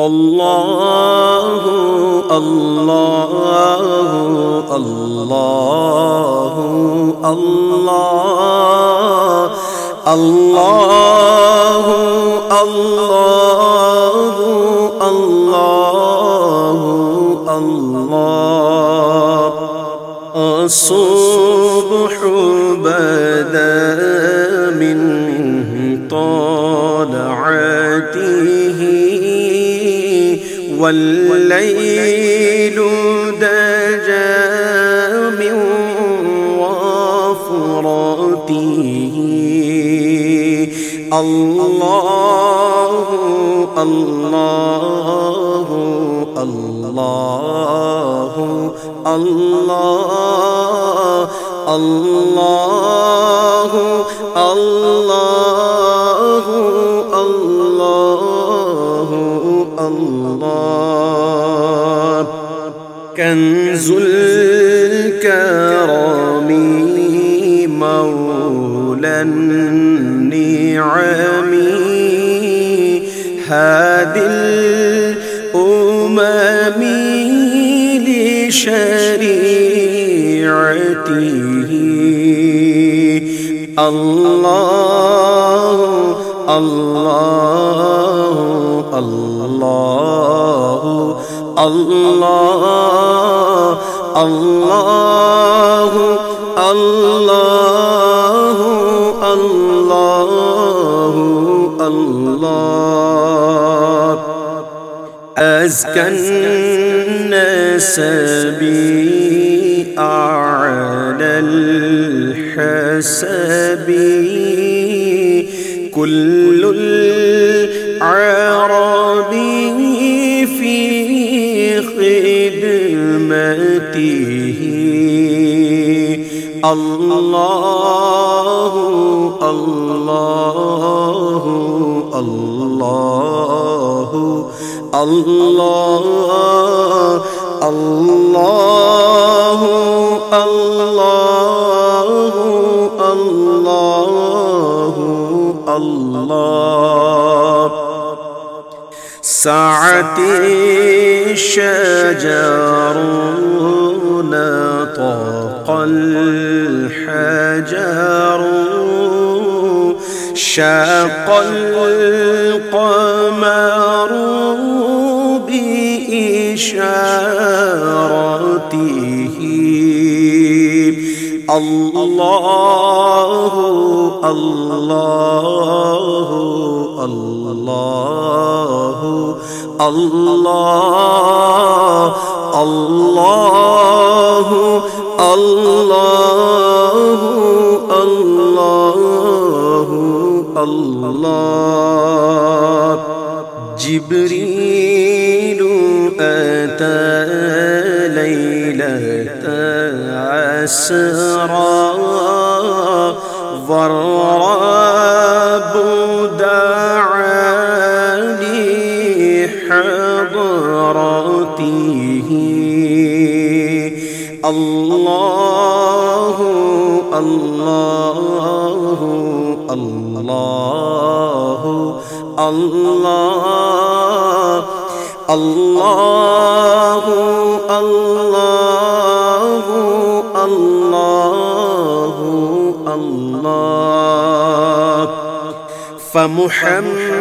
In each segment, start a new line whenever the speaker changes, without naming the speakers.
اللہ اللہ اللہ اللہ اللہ اللہ اللہ اللہ صبح بدا من طلعته والليل دجا من وفرته الله الله الله الله الله الله اللہ كنز الكرام مولى النعم. هادی الأمم لشريعته. الله الله. اللہ اللہ اللہ اللہ اللہ اللہ از کن سبی آل سبی كل العربي في خدمته. اللہ اللہ اللہ اللہ اللہ اللہ ساعة الشجر نطق الحجر شاق القمر بإشارته. الله الله. اللہ اللہ اللہ اللہ اللہ اللہ جبریل أتى ليلة أسرى والرب دار حضرته الله الله الله الله الله الله الله الله.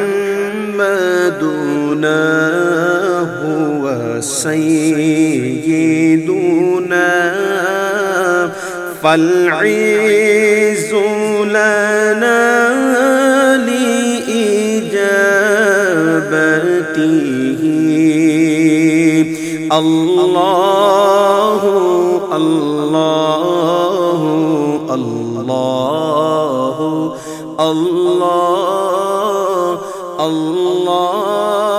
مدونہ ہوا سیدونہ فالعیز لنا لإجابته. اللہ اللہ اللہ اللہ اللہ